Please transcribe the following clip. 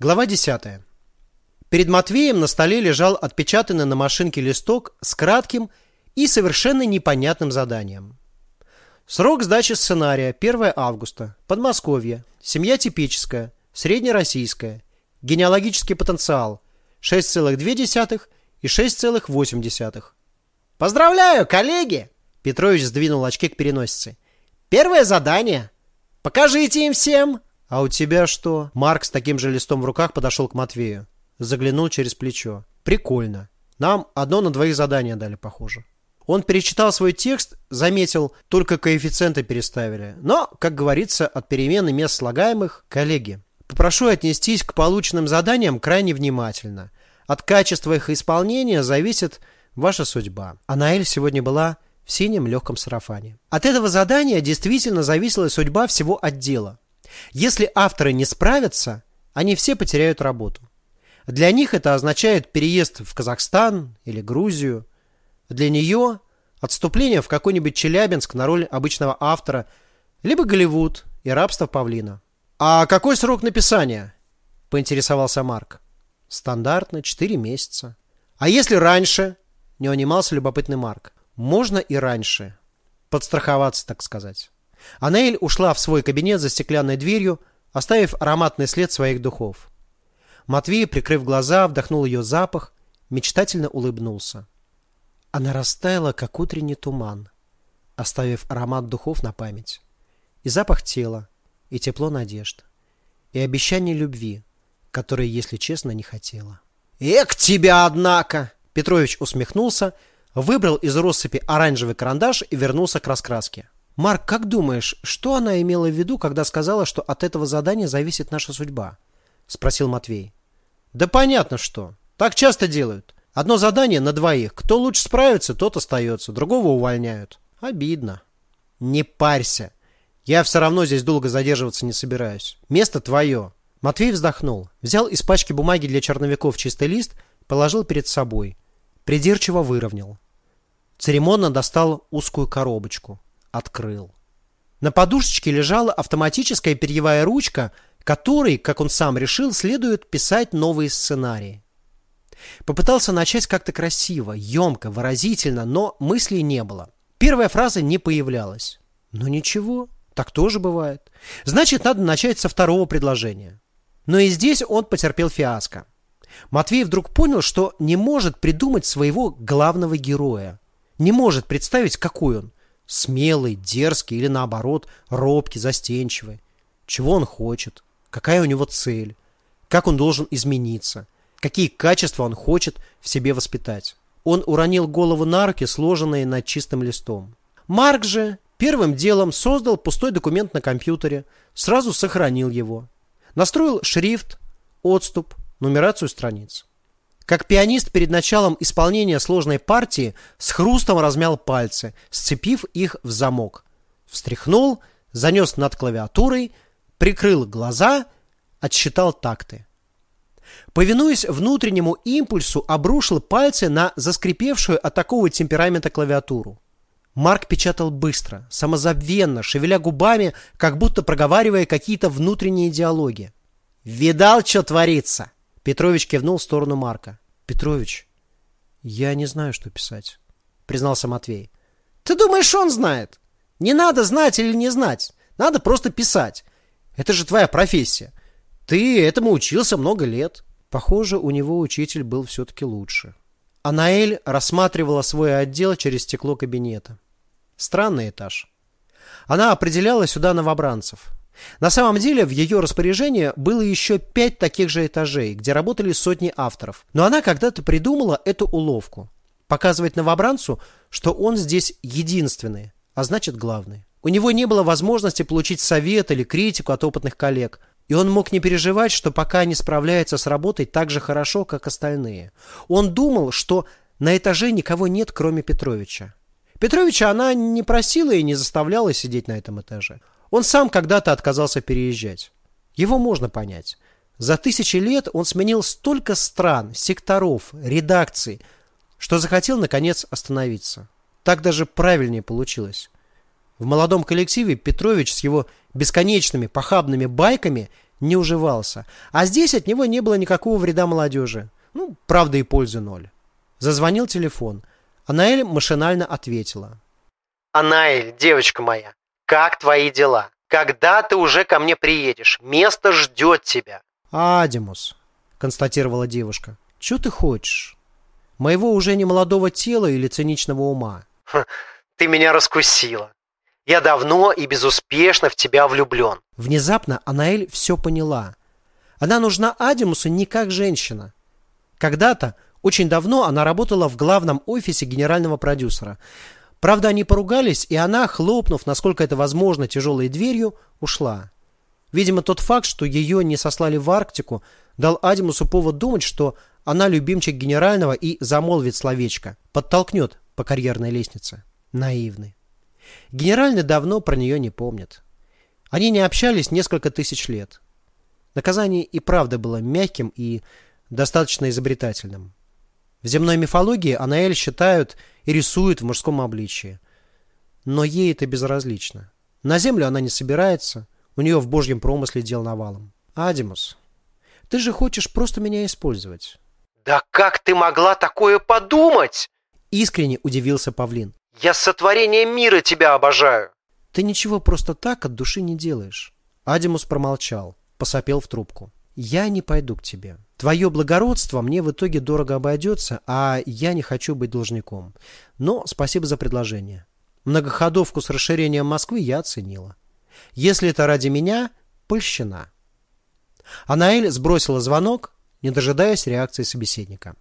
Глава 10. Перед Матвеем на столе лежал отпечатанный на машинке листок с кратким и совершенно непонятным заданием. Срок сдачи сценария 1 августа. Подмосковье. Семья типическая. Среднероссийская. Генеалогический потенциал 6,2 и 6,8. Поздравляю, коллеги! Петрович сдвинул очки к переносице. Первое задание. Покажите им всем. «А у тебя что?» Марк с таким же листом в руках подошел к Матвею. Заглянул через плечо. «Прикольно. Нам одно на двоих задания дали, похоже». Он перечитал свой текст, заметил, только коэффициенты переставили. Но, как говорится, от перемены мест слагаемых, коллеги, попрошу отнестись к полученным заданиям крайне внимательно. От качества их исполнения зависит ваша судьба. А Наэль сегодня была в синем легком сарафане. От этого задания действительно зависела судьба всего отдела. Если авторы не справятся, они все потеряют работу. Для них это означает переезд в Казахстан или Грузию. Для нее отступление в какой-нибудь Челябинск на роль обычного автора, либо Голливуд и рабство павлина. «А какой срок написания?» – поинтересовался Марк. «Стандартно, 4 месяца». «А если раньше?» – не унимался любопытный Марк. «Можно и раньше. Подстраховаться, так сказать». Анаэль ушла в свой кабинет за стеклянной дверью, оставив ароматный след своих духов. Матвей, прикрыв глаза, вдохнул ее запах, мечтательно улыбнулся. Она растаяла, как утренний туман, оставив аромат духов на память. И запах тела, и тепло надежд, и обещание любви, которой, если честно, не хотела. «Эк тебя, однако!» Петрович усмехнулся, выбрал из россыпи оранжевый карандаш и вернулся к раскраске. Марк, как думаешь, что она имела в виду, когда сказала, что от этого задания зависит наша судьба? Спросил Матвей. Да понятно что. Так часто делают. Одно задание на двоих. Кто лучше справится, тот остается. Другого увольняют. Обидно. Не парься. Я все равно здесь долго задерживаться не собираюсь. Место твое. Матвей вздохнул. Взял из пачки бумаги для черновиков чистый лист, положил перед собой. Придирчиво выровнял. Церемонно достал узкую коробочку открыл. На подушечке лежала автоматическая перьевая ручка, которой, как он сам решил, следует писать новые сценарии. Попытался начать как-то красиво, емко, выразительно, но мыслей не было. Первая фраза не появлялась. Но ничего, так тоже бывает. Значит, надо начать со второго предложения. Но и здесь он потерпел фиаско. Матвей вдруг понял, что не может придумать своего главного героя. Не может представить, какой он. Смелый, дерзкий или наоборот, робкий, застенчивый. Чего он хочет? Какая у него цель? Как он должен измениться? Какие качества он хочет в себе воспитать? Он уронил голову на руки, сложенные над чистым листом. Марк же первым делом создал пустой документ на компьютере, сразу сохранил его. Настроил шрифт, отступ, нумерацию страниц. Как пианист перед началом исполнения сложной партии с хрустом размял пальцы, сцепив их в замок. Встряхнул, занес над клавиатурой, прикрыл глаза, отсчитал такты. Повинуясь внутреннему импульсу, обрушил пальцы на заскрипевшую от такого темперамента клавиатуру. Марк печатал быстро, самозабвенно, шевеля губами, как будто проговаривая какие-то внутренние диалоги. «Видал, что творится?» Петрович кивнул в сторону Марка. Петрович, я не знаю, что писать, признался Матвей. Ты думаешь, он знает? Не надо знать или не знать. Надо просто писать. Это же твоя профессия. Ты этому учился много лет. Похоже, у него учитель был все-таки лучше. Анаэль рассматривала свой отдел через стекло кабинета. Странный этаж. Она определяла сюда новобранцев. На самом деле в ее распоряжении было еще пять таких же этажей, где работали сотни авторов. Но она когда-то придумала эту уловку. Показывать новобранцу, что он здесь единственный, а значит главный. У него не было возможности получить совет или критику от опытных коллег, и он мог не переживать, что пока не справляется с работой так же хорошо, как остальные. Он думал, что на этаже никого нет, кроме Петровича. Петровича она не просила и не заставляла сидеть на этом этаже. Он сам когда-то отказался переезжать. Его можно понять. За тысячи лет он сменил столько стран, секторов, редакций, что захотел, наконец, остановиться. Так даже правильнее получилось. В молодом коллективе Петрович с его бесконечными похабными байками не уживался. А здесь от него не было никакого вреда молодежи. Ну, правда и пользы ноль. Зазвонил телефон. Анаэль машинально ответила. «Анаэль, девочка моя, как твои дела? Когда ты уже ко мне приедешь? Место ждет тебя». «Адимус», — констатировала девушка, — «чё ты хочешь? Моего уже не молодого тела или циничного ума?» Ха, «Ты меня раскусила. Я давно и безуспешно в тебя влюблен». Внезапно Анаэль все поняла. Она нужна Адимусу не как женщина. Когда-то, очень давно, она работала в главном офисе генерального продюсера. Правда, они поругались, и она, хлопнув, насколько это возможно, тяжелой дверью, ушла. Видимо, тот факт, что ее не сослали в Арктику, дал Адимусу повод думать, что она любимчик генерального и замолвит словечко, подтолкнет по карьерной лестнице. Наивный. Генеральный давно про нее не помнит. Они не общались несколько тысяч лет. Наказание и правда было мягким и достаточно изобретательным. В земной мифологии Анаэль считают и рисуют в мужском обличии. Но ей это безразлично. На землю она не собирается, у нее в божьем промысле дел навалом. Адимус, ты же хочешь просто меня использовать. «Да как ты могла такое подумать?» Искренне удивился Павлин. «Я с сотворения мира тебя обожаю!» Ты ничего просто так от души не делаешь. Адимус промолчал, посопел в трубку. Я не пойду к тебе. Твое благородство мне в итоге дорого обойдется, а я не хочу быть должником. Но спасибо за предложение. Многоходовку с расширением Москвы я оценила. Если это ради меня, польщена. Анаэль сбросила звонок, не дожидаясь реакции собеседника.